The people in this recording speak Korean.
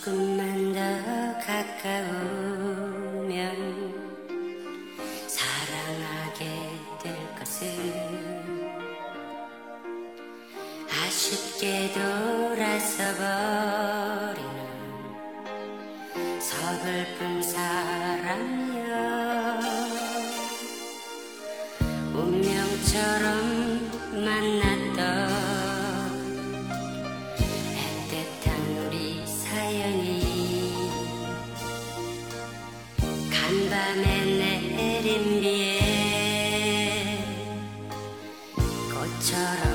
조금만 더 가까우면 사랑하게 될 것을 아쉽게 돌아서 버리는 서글픈 사랑. 밤에 내린 비에. 꽃처럼